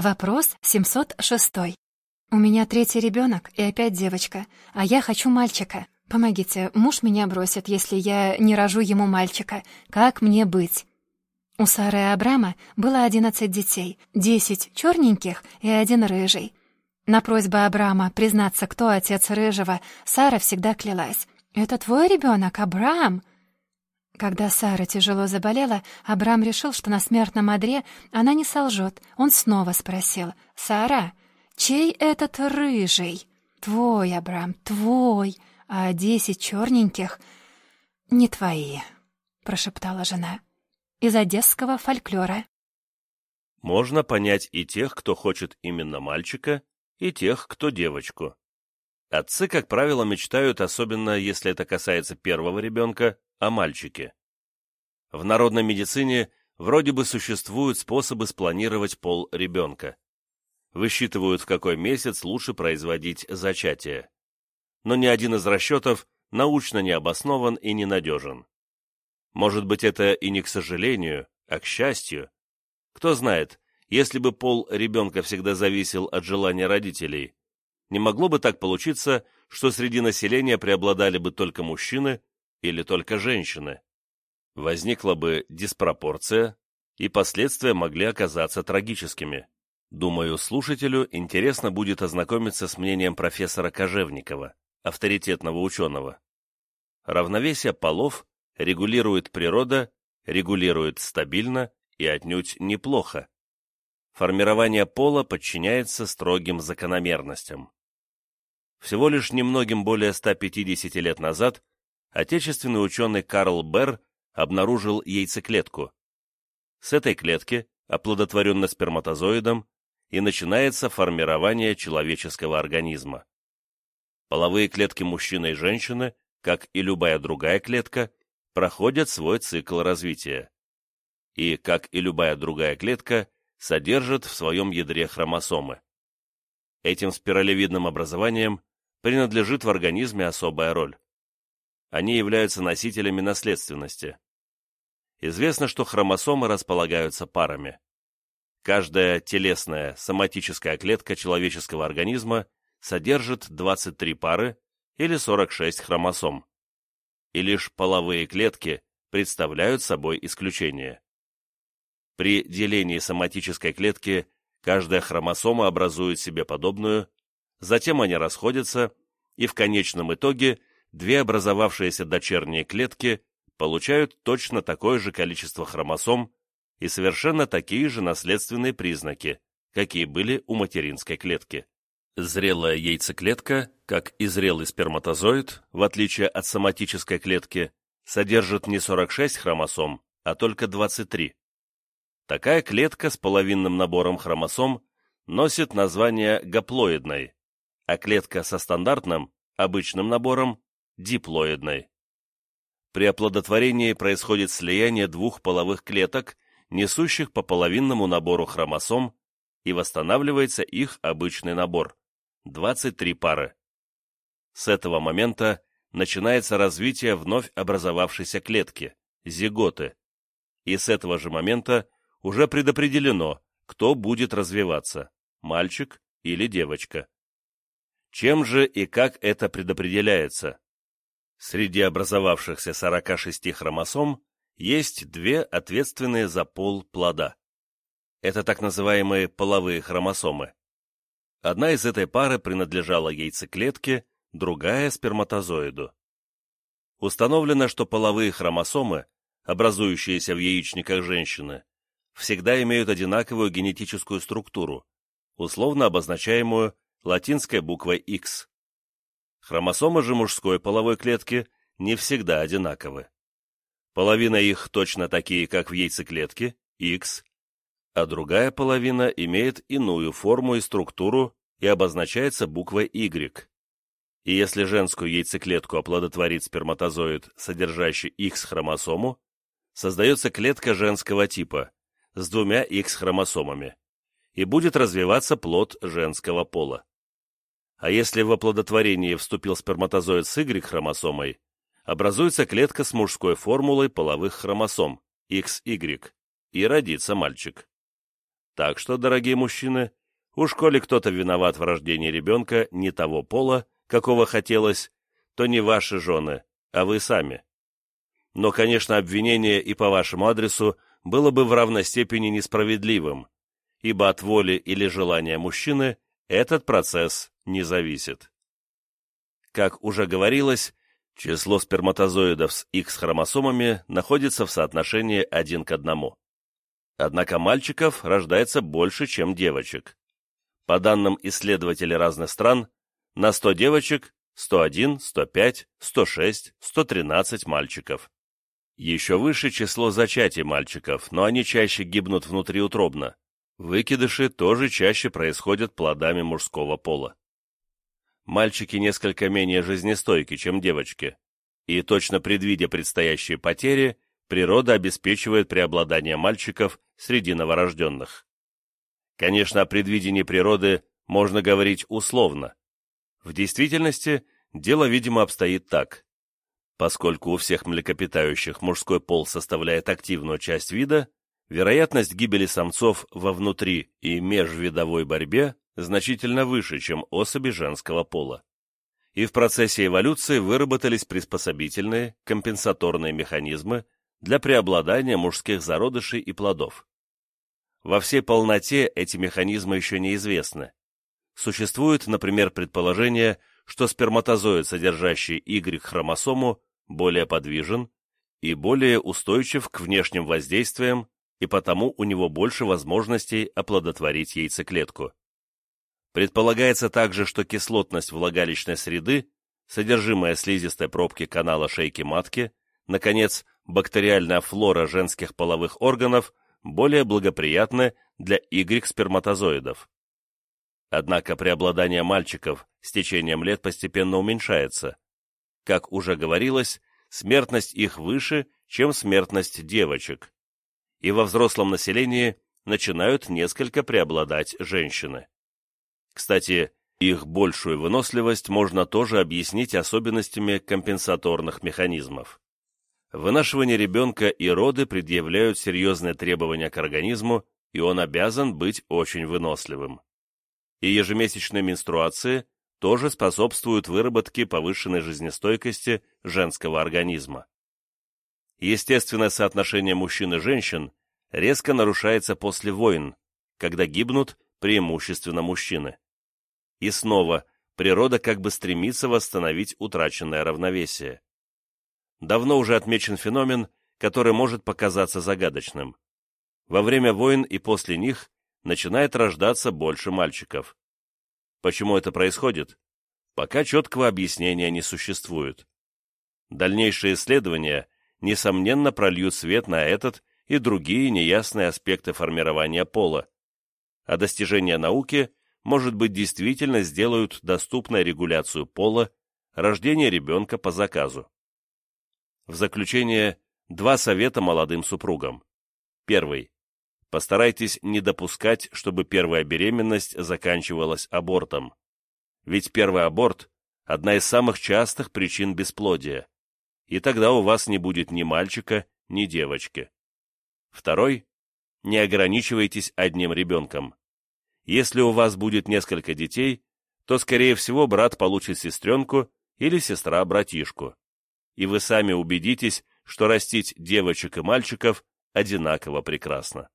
Вопрос 706. У меня третий ребенок и опять девочка, а я хочу мальчика. Помогите, муж меня бросит, если я не рожу ему мальчика. Как мне быть? У Сары Абрама было 11 детей, 10 черненьких и один рыжий. На просьбу Абрама признаться, кто отец рыжего, Сара всегда клялась. «Это твой ребенок, Абрам?» Когда Сара тяжело заболела, Абрам решил, что на смертном одре она не солжет. Он снова спросил, «Сара, чей этот рыжий?» «Твой, Абрам, твой, а десять черненьких — не твои», — прошептала жена. Из одесского фольклора. Можно понять и тех, кто хочет именно мальчика, и тех, кто девочку. Отцы, как правило, мечтают, особенно если это касается первого ребенка, о мальчике. В народной медицине вроде бы существуют способы спланировать пол ребенка. Высчитывают, в какой месяц лучше производить зачатие. Но ни один из расчетов научно не обоснован и ненадежен. Может быть, это и не к сожалению, а к счастью. Кто знает, если бы пол ребенка всегда зависел от желания родителей, не могло бы так получиться, что среди населения преобладали бы только мужчины или только женщины. Возникла бы диспропорция, и последствия могли оказаться трагическими. Думаю, слушателю интересно будет ознакомиться с мнением профессора Кожевникова, авторитетного ученого. Равновесие полов регулирует природа, регулирует стабильно и отнюдь неплохо. Формирование пола подчиняется строгим закономерностям. Всего лишь немногим более 150 лет назад отечественный ученый Карл Берр обнаружил яйцеклетку. С этой клетки, оплодотворенной сперматозоидом, и начинается формирование человеческого организма. Половые клетки мужчины и женщины, как и любая другая клетка, проходят свой цикл развития. И, как и любая другая клетка, содержит в своем ядре хромосомы. Этим спиралевидным образованием принадлежит в организме особая роль. Они являются носителями наследственности. Известно, что хромосомы располагаются парами. Каждая телесная соматическая клетка человеческого организма содержит 23 пары или 46 хромосом. И лишь половые клетки представляют собой исключение. При делении соматической клетки каждая хромосома образует себе подобную, затем они расходятся, и в конечном итоге две образовавшиеся дочерние клетки получают точно такое же количество хромосом и совершенно такие же наследственные признаки, какие были у материнской клетки. Зрелая яйцеклетка, как и зрелый сперматозоид, в отличие от соматической клетки, содержит не 46 хромосом, а только 23. Такая клетка с половинным набором хромосом носит название гаплоидной, а клетка со стандартным, обычным набором – диплоидной. При оплодотворении происходит слияние двух половых клеток, несущих по половинному набору хромосом, и восстанавливается их обычный набор – 23 пары. С этого момента начинается развитие вновь образовавшейся клетки – зиготы, и с этого же момента уже предопределено, кто будет развиваться – мальчик или девочка. Чем же и как это предопределяется? Среди образовавшихся 46 хромосом есть две ответственные за пол плода. Это так называемые половые хромосомы. Одна из этой пары принадлежала яйцеклетке, другая – сперматозоиду. Установлено, что половые хромосомы, образующиеся в яичниках женщины, всегда имеют одинаковую генетическую структуру, условно обозначаемую латинской буквой X. Хромосомы же мужской половой клетки не всегда одинаковы. Половина их точно такие, как в яйцеклетке, X, а другая половина имеет иную форму и структуру и обозначается буквой Y. И если женскую яйцеклетку оплодотворит сперматозоид, содержащий X-хромосому, создается клетка женского типа, с двумя X-хромосомами, и будет развиваться плод женского пола. А если в оплодотворении вступил сперматозоид с Y-хромосомой, образуется клетка с мужской формулой половых хромосом XY, и родится мальчик. Так что, дорогие мужчины, уж коли кто-то виноват в рождении ребенка не того пола, какого хотелось, то не ваши жены, а вы сами. Но, конечно, обвинение и по вашему адресу было бы в равной степени несправедливым, ибо от воли или желания мужчины этот процесс не зависит. Как уже говорилось, число сперматозоидов с X-хромосомами находится в соотношении один к одному. Однако мальчиков рождается больше, чем девочек. По данным исследователей разных стран, на 100 девочек 101, 105, 106, 113 мальчиков. Еще выше число зачатий мальчиков, но они чаще гибнут внутриутробно. Выкидыши тоже чаще происходят плодами мужского пола. Мальчики несколько менее жизнестойки, чем девочки, и точно предвидя предстоящие потери, природа обеспечивает преобладание мальчиков среди новорожденных. Конечно, о предвидении природы можно говорить условно. В действительности дело, видимо, обстоит так. Поскольку у всех млекопитающих мужской пол составляет активную часть вида, вероятность гибели самцов во внутри и межвидовой борьбе значительно выше, чем особи женского пола. И в процессе эволюции выработались приспособительные, компенсаторные механизмы для преобладания мужских зародышей и плодов. Во всей полноте эти механизмы еще неизвестны. Существует, например, предположение, что сперматозоид, содержащий Y-хромосому, более подвижен и более устойчив к внешним воздействиям, и потому у него больше возможностей оплодотворить яйцеклетку. Предполагается также, что кислотность влагалищной среды, содержимое слизистой пробки канала шейки матки, наконец, бактериальная флора женских половых органов более благоприятны для Y-сперматозоидов. Однако преобладание мальчиков с течением лет постепенно уменьшается, как уже говорилось, смертность их выше, чем смертность девочек. И во взрослом населении начинают несколько преобладать женщины. Кстати, их большую выносливость можно тоже объяснить особенностями компенсаторных механизмов. Вынашивание ребенка и роды предъявляют серьезные требования к организму, и он обязан быть очень выносливым. И ежемесячные менструации тоже способствуют выработке повышенной жизнестойкости женского организма. Естественное соотношение мужчин и женщин резко нарушается после войн, когда гибнут преимущественно мужчины. И снова природа как бы стремится восстановить утраченное равновесие. Давно уже отмечен феномен, который может показаться загадочным. Во время войн и после них начинает рождаться больше мальчиков. Почему это происходит? Пока четкого объяснения не существует. Дальнейшие исследования, несомненно, прольют свет на этот и другие неясные аспекты формирования пола, а достижения науки, может быть, действительно сделают доступной регуляцию пола, рождение ребенка по заказу. В заключение, два совета молодым супругам. Первый. Постарайтесь не допускать, чтобы первая беременность заканчивалась абортом. Ведь первый аборт – одна из самых частых причин бесплодия. И тогда у вас не будет ни мальчика, ни девочки. Второй – не ограничивайтесь одним ребенком. Если у вас будет несколько детей, то, скорее всего, брат получит сестренку или сестра братишку. И вы сами убедитесь, что растить девочек и мальчиков одинаково прекрасно.